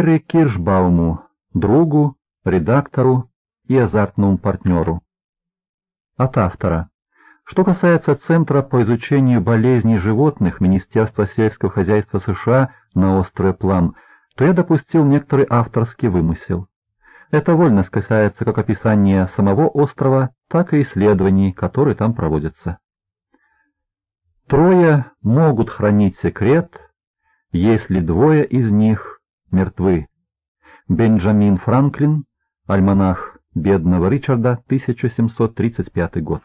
Гэри Киршбауму, другу, редактору и азартному партнеру. От автора. Что касается Центра по изучению болезней животных Министерства сельского хозяйства США на острове Плам, то я допустил некоторый авторский вымысел. Это вольно касается как описания самого острова, так и исследований, которые там проводятся. Трое могут хранить секрет, если двое из них мертвы. Бенджамин Франклин, альманах бедного Ричарда, 1735 год.